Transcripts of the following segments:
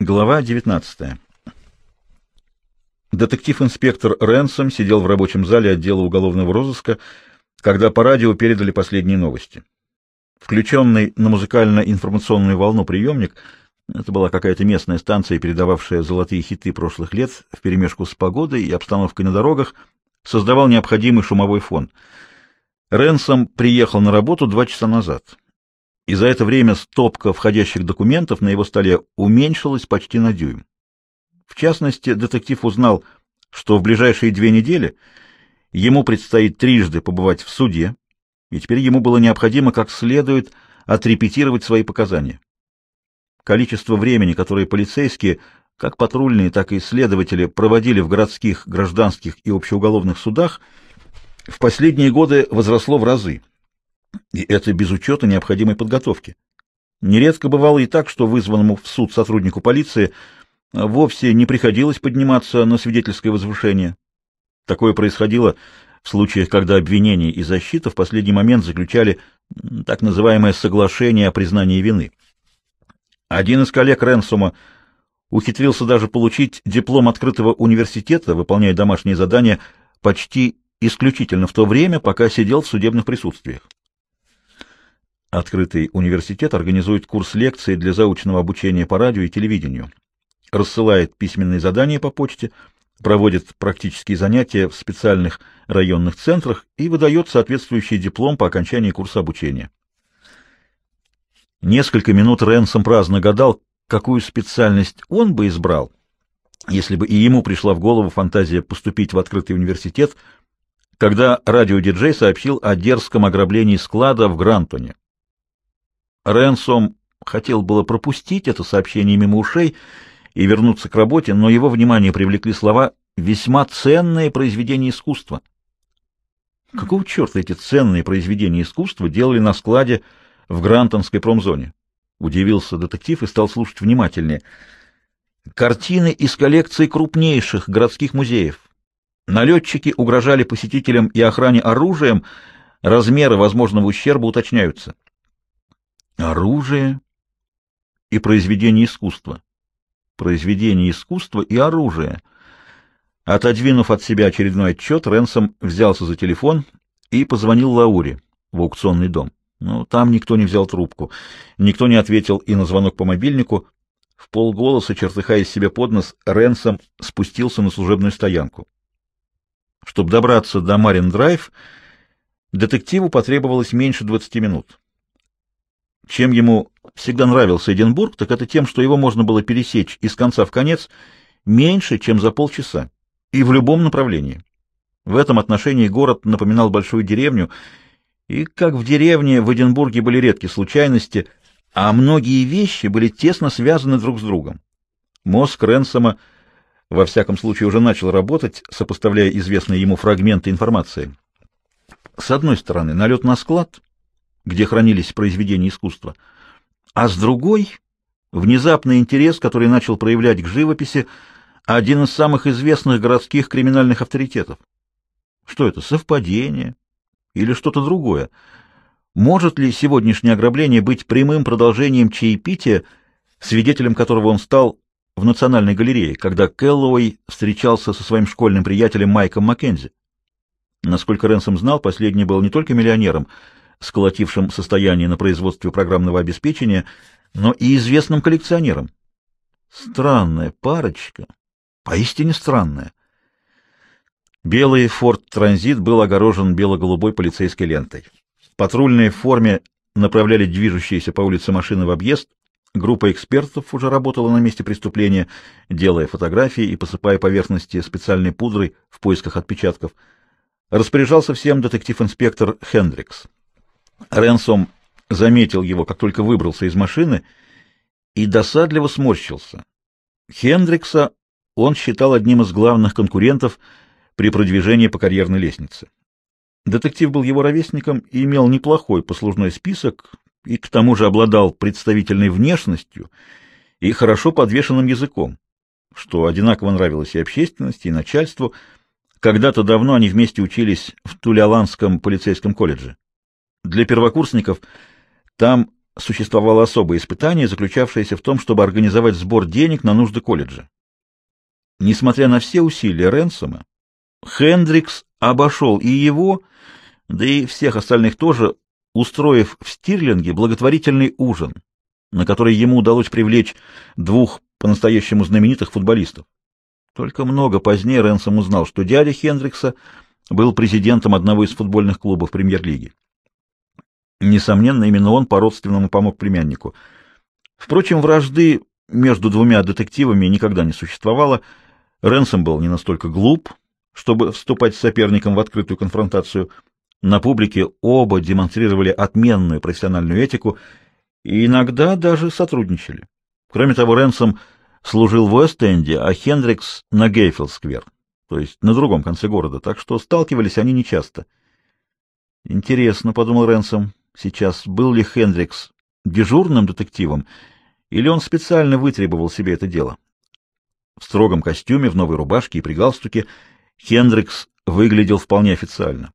Глава 19. Детектив-инспектор Ренсом сидел в рабочем зале отдела уголовного розыска, когда по радио передали последние новости. Включенный на музыкально-информационную волну приемник, это была какая-то местная станция, передававшая золотые хиты прошлых лет вперемешку с погодой и обстановкой на дорогах, создавал необходимый шумовой фон. Ренсом приехал на работу два часа назад и за это время стопка входящих документов на его столе уменьшилась почти на дюйм. В частности, детектив узнал, что в ближайшие две недели ему предстоит трижды побывать в суде, и теперь ему было необходимо как следует отрепетировать свои показания. Количество времени, которое полицейские, как патрульные, так и следователи, проводили в городских, гражданских и общеуголовных судах, в последние годы возросло в разы. И это без учета необходимой подготовки. Нередко бывало и так, что вызванному в суд сотруднику полиции вовсе не приходилось подниматься на свидетельское возвышение. Такое происходило в случаях, когда обвинение и защита в последний момент заключали так называемое соглашение о признании вины. Один из коллег Ренсома ухитрился даже получить диплом открытого университета, выполняя домашние задания почти исключительно в то время, пока сидел в судебных присутствиях. Открытый университет организует курс лекций для заочного обучения по радио и телевидению, рассылает письменные задания по почте, проводит практические занятия в специальных районных центрах и выдает соответствующий диплом по окончании курса обучения. Несколько минут Ренсом праздно гадал, какую специальность он бы избрал, если бы и ему пришла в голову фантазия поступить в открытый университет, когда радиодиджей сообщил о дерзком ограблении склада в Грантоне. Ренсом хотел было пропустить это сообщение мимо ушей и вернуться к работе, но его внимание привлекли слова «весьма ценные произведения искусства». Какого черта эти ценные произведения искусства делали на складе в Грантонской промзоне? Удивился детектив и стал слушать внимательнее. Картины из коллекции крупнейших городских музеев. Налетчики угрожали посетителям и охране оружием, размеры возможного ущерба уточняются оружие и произведение искусства. Произведение искусства и оружие. Отодвинув от себя очередной отчет, Ренсом взялся за телефон и позвонил Лауре в аукционный дом. Но там никто не взял трубку. Никто не ответил и на звонок по мобильнику. В полголоса, чертыхаясь себе под нос, Ренсом спустился на служебную стоянку. Чтобы добраться до Марин-драйв, детективу потребовалось меньше двадцати минут. Чем ему всегда нравился Эдинбург, так это тем, что его можно было пересечь из конца в конец меньше, чем за полчаса, и в любом направлении. В этом отношении город напоминал большую деревню, и как в деревне в Эдинбурге были редкие случайности, а многие вещи были тесно связаны друг с другом. Мозг Ренсома во всяком случае уже начал работать, сопоставляя известные ему фрагменты информации. С одной стороны, налет на склад — где хранились произведения искусства, а с другой — внезапный интерес, который начал проявлять к живописи один из самых известных городских криминальных авторитетов. Что это, совпадение или что-то другое? Может ли сегодняшнее ограбление быть прямым продолжением чаепития, свидетелем которого он стал в Национальной галерее, когда Кэллоуэй встречался со своим школьным приятелем Майком Маккензи? Насколько Ренсом знал, последний был не только миллионером — сколотившим состояние на производстве программного обеспечения, но и известным коллекционером. Странная парочка, поистине странная. Белый Ford Транзит был огорожен бело-голубой полицейской лентой. Патрульные в форме направляли движущиеся по улице машины в объезд. Группа экспертов уже работала на месте преступления, делая фотографии и посыпая поверхности специальной пудрой в поисках отпечатков. Распоряжался всем детектив-инспектор Хендрикс. Ренсом заметил его, как только выбрался из машины, и досадливо сморщился. Хендрикса он считал одним из главных конкурентов при продвижении по карьерной лестнице. Детектив был его ровесником и имел неплохой послужной список, и к тому же обладал представительной внешностью и хорошо подвешенным языком, что одинаково нравилось и общественности, и начальству. Когда-то давно они вместе учились в Туляланском полицейском колледже. Для первокурсников там существовало особое испытание, заключавшееся в том, чтобы организовать сбор денег на нужды колледжа. Несмотря на все усилия Ренсома, Хендрикс обошел и его, да и всех остальных тоже, устроив в Стирлинге благотворительный ужин, на который ему удалось привлечь двух по-настоящему знаменитых футболистов. Только много позднее Ренсом узнал, что дядя Хендрикса был президентом одного из футбольных клубов премьер-лиги. Несомненно, именно он по-родственному помог племяннику. Впрочем, вражды между двумя детективами никогда не существовало. Ренсом был не настолько глуп, чтобы вступать с соперником в открытую конфронтацию. На публике оба демонстрировали отменную профессиональную этику и иногда даже сотрудничали. Кроме того, Ренсом служил в Уэст-Энде, а Хендрикс на Гейфилд-сквер, то есть на другом конце города, так что сталкивались они нечасто. «Интересно», — подумал Ренсом, — «сейчас был ли Хендрикс дежурным детективом, или он специально вытребовал себе это дело?» В строгом костюме, в новой рубашке и при галстуке Хендрикс выглядел вполне официально.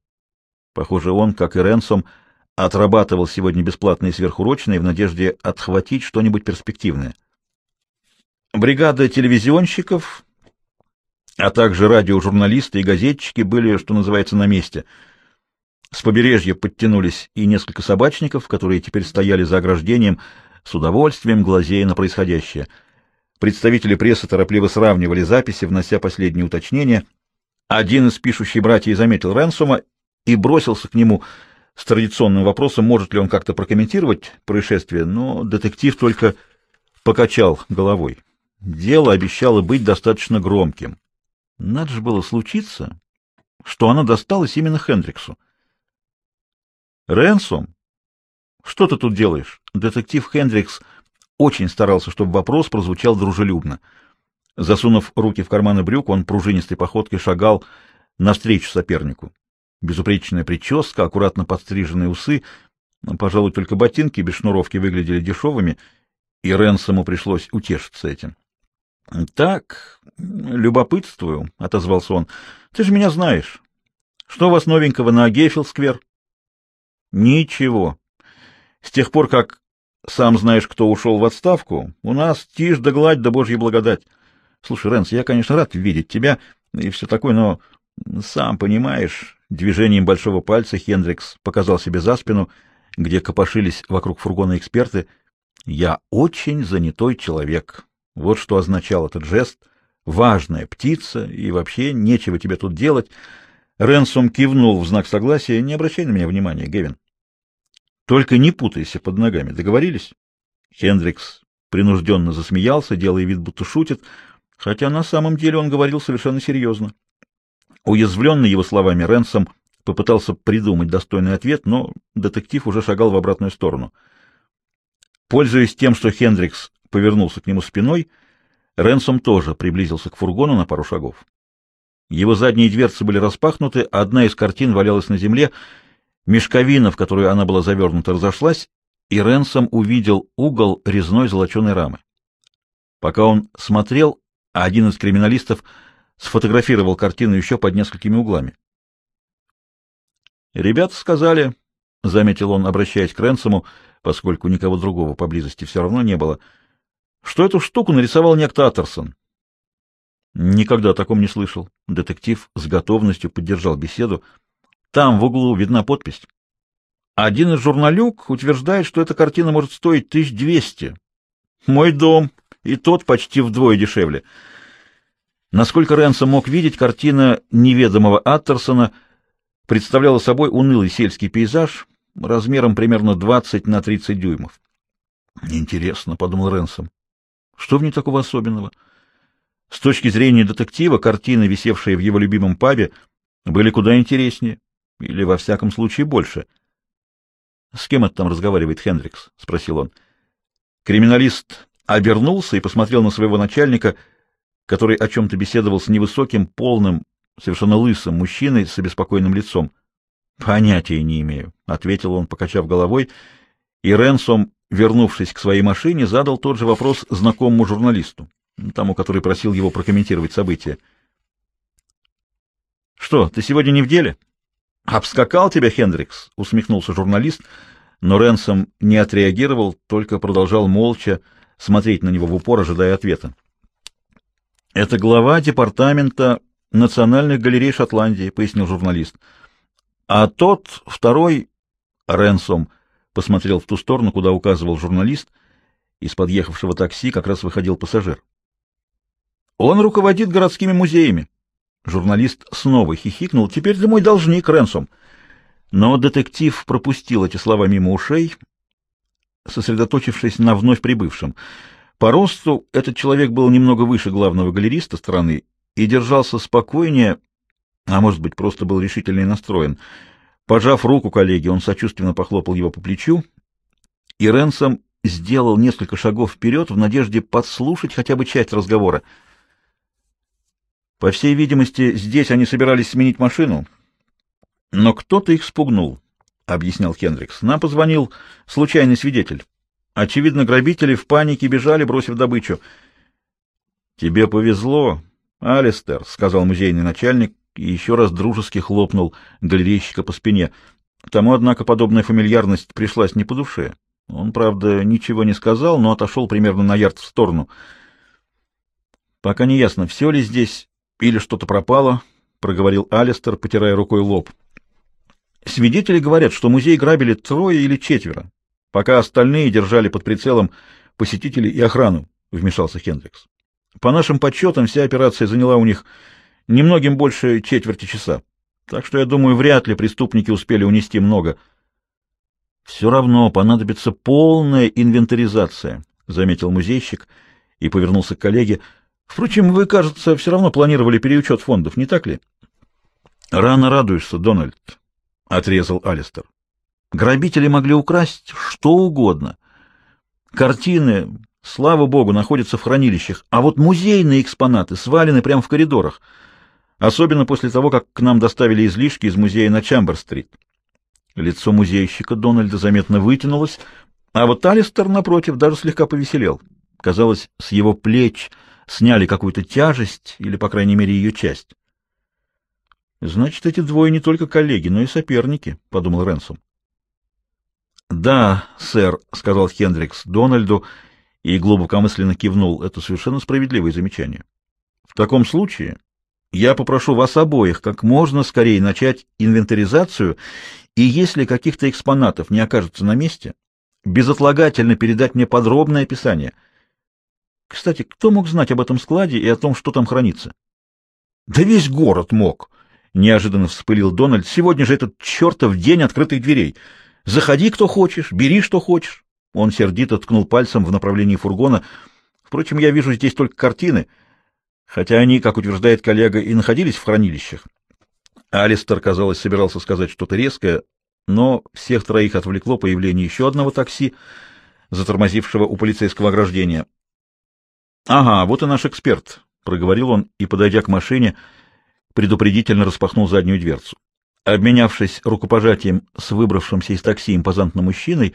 Похоже, он, как и Ренсом, отрабатывал сегодня бесплатные сверхурочные в надежде отхватить что-нибудь перспективное. Бригада телевизионщиков, а также радиожурналисты и газетчики были, что называется, на месте. С побережья подтянулись и несколько собачников, которые теперь стояли за ограждением, с удовольствием глазея на происходящее. Представители прессы торопливо сравнивали записи, внося последние уточнения. Один из пишущих братьев заметил Ренсома и бросился к нему с традиционным вопросом, может ли он как-то прокомментировать происшествие, но детектив только покачал головой. Дело обещало быть достаточно громким. Надо же было случиться, что оно досталось именно Хендриксу. «Ренсом, что ты тут делаешь?» Детектив Хендрикс очень старался, чтобы вопрос прозвучал дружелюбно. Засунув руки в карманы брюк, он пружинистой походкой шагал навстречу сопернику. Безупречная прическа, аккуратно подстриженные усы, пожалуй, только ботинки без шнуровки выглядели дешевыми, и Ренсому пришлось утешиться этим. — Так, любопытствую, — отозвался он. — Ты же меня знаешь. Что у вас новенького на Гейфилд-сквер? — Ничего. С тех пор, как сам знаешь, кто ушел в отставку, у нас тишь да гладь да божья благодать. Слушай, Ренс, я, конечно, рад видеть тебя и все такое, но сам понимаешь... Движением большого пальца Хендрикс показал себе за спину, где копошились вокруг фургона эксперты. «Я очень занятой человек», вот что означал этот жест. Важная птица, и вообще нечего тебе тут делать. Ренсом кивнул в знак согласия. Не обращай на меня внимания, Гевин. Только не путайся под ногами. Договорились? Хендрикс принужденно засмеялся, делая вид, будто шутит, хотя на самом деле он говорил совершенно серьезно. Уязвленный его словами, Ренсом попытался придумать достойный ответ, но детектив уже шагал в обратную сторону. Пользуясь тем, что Хендрикс повернулся к нему спиной, Ренсом тоже приблизился к фургону на пару шагов. Его задние дверцы были распахнуты, одна из картин валялась на земле, мешковина, в которую она была завернута, разошлась, и Ренсом увидел угол резной золоченой рамы. Пока он смотрел, один из криминалистов сфотографировал картину еще под несколькими углами. «Ребята сказали», — заметил он, обращаясь к Ренсому, поскольку никого другого поблизости все равно не было, — что эту штуку нарисовал некто Аттерсон. Никогда о таком не слышал. Детектив с готовностью поддержал беседу. Там в углу видна подпись. Один из журналюк утверждает, что эта картина может стоить 1200. Мой дом, и тот почти вдвое дешевле. Насколько Ренсом мог видеть, картина неведомого Аттерсона представляла собой унылый сельский пейзаж размером примерно 20 на 30 дюймов. «Интересно», — подумал Ренсом, что в ней такого особенного? С точки зрения детектива, картины, висевшие в его любимом пабе, были куда интереснее, или, во всяком случае, больше. — С кем это там разговаривает Хендрикс? — спросил он. Криминалист обернулся и посмотрел на своего начальника, который о чем-то беседовал с невысоким, полным, совершенно лысым мужчиной с обеспокоенным лицом. — Понятия не имею, — ответил он, покачав головой, и Ренсом вернувшись к своей машине, задал тот же вопрос знакомому журналисту, тому, который просил его прокомментировать события. «Что, ты сегодня не в деле?» «Обскакал тебя Хендрикс», — усмехнулся журналист, но Ренсом не отреагировал, только продолжал молча смотреть на него в упор, ожидая ответа. «Это глава департамента Национальных галерей Шотландии», — пояснил журналист. «А тот, второй, Ренсом, посмотрел в ту сторону, куда указывал журналист. Из подъехавшего такси как раз выходил пассажир. «Он руководит городскими музеями». Журналист снова хихикнул. «Теперь ты мой должник, Ренсом». Но детектив пропустил эти слова мимо ушей, сосредоточившись на вновь прибывшем. По росту этот человек был немного выше главного галериста страны и держался спокойнее, а может быть, просто был решительно настроен. Пожав руку коллеге, он сочувственно похлопал его по плечу, и Ренсом сделал несколько шагов вперед в надежде подслушать хотя бы часть разговора. По всей видимости, здесь они собирались сменить машину, но кто-то их спугнул, — объяснял Хендрикс. Нам позвонил случайный свидетель. Очевидно, грабители в панике бежали, бросив добычу. — Тебе повезло, Алистер, — сказал музейный начальник и еще раз дружески хлопнул галерейщика по спине. Тому, однако, подобная фамильярность пришлась не по душе. Он, правда, ничего не сказал, но отошел примерно на ярд в сторону. «Пока не ясно, все ли здесь или что-то пропало», — проговорил Алистер, потирая рукой лоб. «Свидетели говорят, что музей грабили трое или четверо, пока остальные держали под прицелом посетителей и охрану», — вмешался Хендрикс. «По нашим подсчетам, вся операция заняла у них немногим больше четверти часа. Так что, я думаю, вряд ли преступники успели унести много. Все равно понадобится полная инвентаризация, — заметил музейщик и повернулся к коллеге. Впрочем, вы, кажется, все равно планировали переучет фондов, не так ли? Рано радуешься, Дональд, — отрезал Алистер. Грабители могли украсть что угодно. Картины, слава богу, находятся в хранилищах, а вот музейные экспонаты свалены прямо в коридорах — особенно после того, как к нам доставили излишки из музея на Чамбер-стрит. Лицо музейщика Дональда заметно вытянулось, а вот Алистер, напротив, даже слегка повеселел. Казалось, с его плеч сняли какую-то тяжесть, или, по крайней мере, ее часть. «Значит, эти двое не только коллеги, но и соперники», — подумал Ренсом. «Да, сэр», — сказал Хендрикс Дональду и глубокомысленно кивнул. «Это совершенно справедливое замечание. В таком случае я попрошу вас обоих как можно скорее начать инвентаризацию, и если каких-то экспонатов не окажется на месте, безотлагательно передать мне подробное описание. Кстати, кто мог знать об этом складе и о том, что там хранится? — Да весь город мог! — неожиданно вспылил Дональд. — Сегодня же этот чертов день открытых дверей. Заходи, кто хочешь, бери, что хочешь. Он сердито ткнул пальцем в направлении фургона. Впрочем, я вижу здесь только картины — хотя они, как утверждает коллега, и находились в хранилищах. Алистер, казалось, собирался сказать что-то резкое, но всех троих отвлекло появление еще одного такси, затормозившего у полицейского ограждения. — Ага, вот и наш эксперт, — проговорил он и, подойдя к машине, предупредительно распахнул заднюю дверцу. Обменявшись рукопожатием с выбравшимся из такси импозантным мужчиной,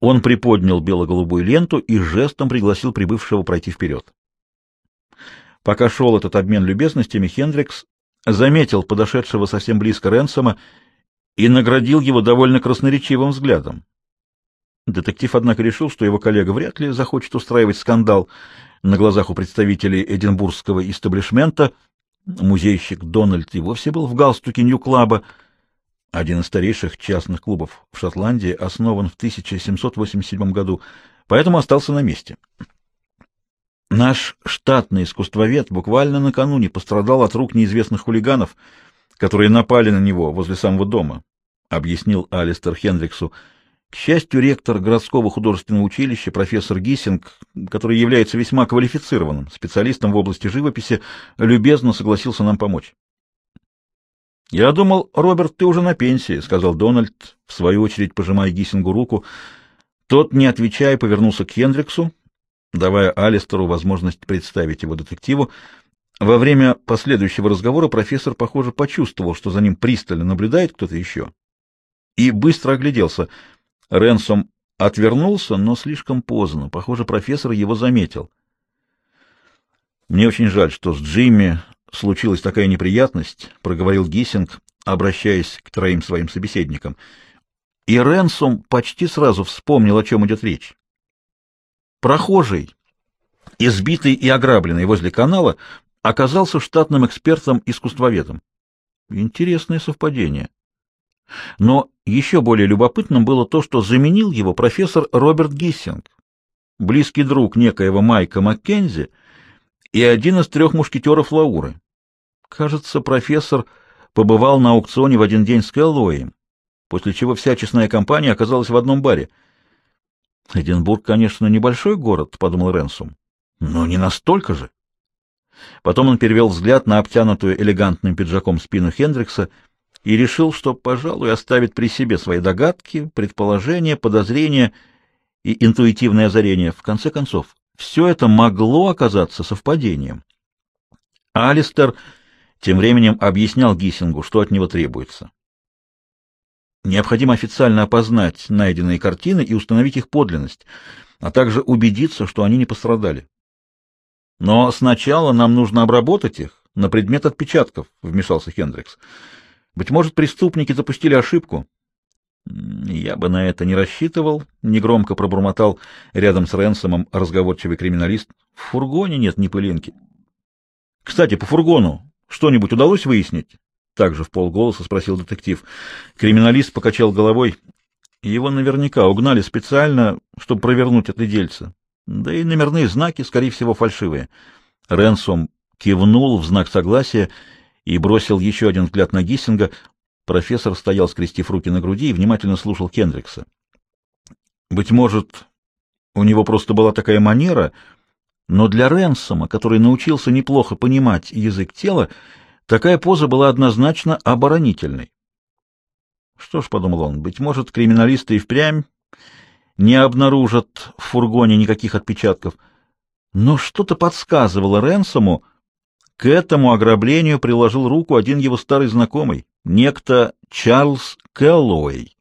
он приподнял бело-голубую ленту и жестом пригласил прибывшего пройти вперед. Пока шел этот обмен любезностями, Хендрикс заметил подошедшего совсем близко Ренсома и наградил его довольно красноречивым взглядом. Детектив, однако, решил, что его коллега вряд ли захочет устраивать скандал на глазах у представителей эдинбургского истеблишмента. Музейщик Дональд и вовсе был в галстуке Нью-клаба, один из старейших частных клубов в Шотландии, основан в 1787 году, поэтому остался на месте. Наш штатный искусствовед буквально накануне пострадал от рук неизвестных хулиганов, которые напали на него возле самого дома, — объяснил Алистер Хендриксу. К счастью, ректор городского художественного училища, профессор Гиссинг, который является весьма квалифицированным специалистом в области живописи, любезно согласился нам помочь. — Я думал, Роберт, ты уже на пенсии, — сказал Дональд, в свою очередь пожимая Гиссингу руку. Тот, не отвечая, повернулся к Хендриксу давая Алистеру возможность представить его детективу. Во время последующего разговора профессор, похоже, почувствовал, что за ним пристально наблюдает кто-то еще, и быстро огляделся. Ренсом отвернулся, но слишком поздно. Похоже, профессор его заметил. «Мне очень жаль, что с Джимми случилась такая неприятность», — проговорил Гиссинг, обращаясь к троим своим собеседникам. и Ренсум почти сразу вспомнил, о чем идет речь. Прохожий, избитый и ограбленный возле канала, оказался штатным экспертом-искусствоведом. Интересное совпадение. Но еще более любопытным было то, что заменил его профессор Роберт Гиссинг, близкий друг некоего Майка Маккензи и один из трех мушкетеров Лауры. Кажется, профессор побывал на аукционе в один день с Кэллоуем, после чего вся честная компания оказалась в одном баре. «Эдинбург, конечно, небольшой город», — подумал Ренсум, — «но не настолько же». Потом он перевел взгляд на обтянутую элегантным пиджаком спину Хендрикса и решил, что, пожалуй, оставит при себе свои догадки, предположения, подозрения и интуитивное озарение. В конце концов, все это могло оказаться совпадением. Алистер тем временем объяснял Гиссингу, что от него требуется. Необходимо официально опознать найденные картины и установить их подлинность, а также убедиться, что они не пострадали. Но сначала нам нужно обработать их на предмет отпечатков, вмешался Хендрикс. Быть может, преступники допустили ошибку. Я бы на это не рассчитывал, негромко пробормотал рядом с Ренсомом разговорчивый криминалист. В фургоне нет ни пылинки. Кстати, по фургону что-нибудь удалось выяснить? Также в полголоса спросил детектив. Криминалист покачал головой. Его наверняка угнали специально, чтобы провернуть это дельце. Да и номерные знаки, скорее всего, фальшивые. Ренсом кивнул в знак согласия и бросил еще один взгляд на Гиссинга. Профессор стоял, скрестив руки на груди, и внимательно слушал Кендрикса. Быть может, у него просто была такая манера, но для Ренсома, который научился неплохо понимать язык тела, такая поза была однозначно оборонительной. Что ж, — подумал он, — быть может, криминалисты и впрямь не обнаружат в фургоне никаких отпечатков. Но что-то подсказывало Ренсому, к этому ограблению приложил руку один его старый знакомый, некто Чарльз Кэллоуэй.